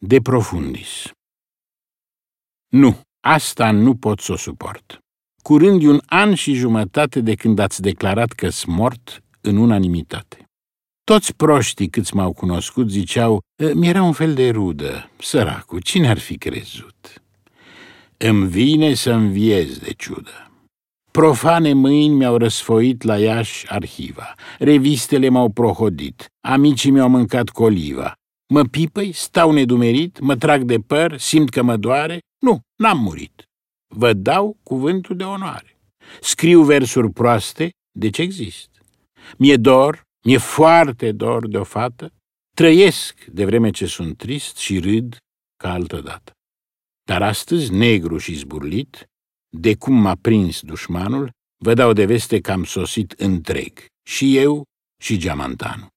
De profundis. Nu, asta nu pot să o suport. Curând un an și jumătate de când ați declarat că s mort în unanimitate. Toți proștii câți m-au cunoscut ziceau, mi-era un fel de rudă, săracu, cine ar fi crezut? Îmi vine să înviez de ciudă. Profane mâini mi-au răsfoit la Iași arhiva, revistele m-au prohodit, amicii mi-au mâncat coliva, Mă pipăi, stau nedumerit, mă trag de păr, simt că mă doare. Nu, n-am murit. Vă dau cuvântul de onoare. Scriu versuri proaste, deci exist. Mi-e dor, mi-e foarte dor de o fată, trăiesc de vreme ce sunt trist și râd ca altă dată. Dar astăzi, negru și zburlit, de cum m-a prins dușmanul, vă dau de veste că am sosit întreg, și eu și geamantanul.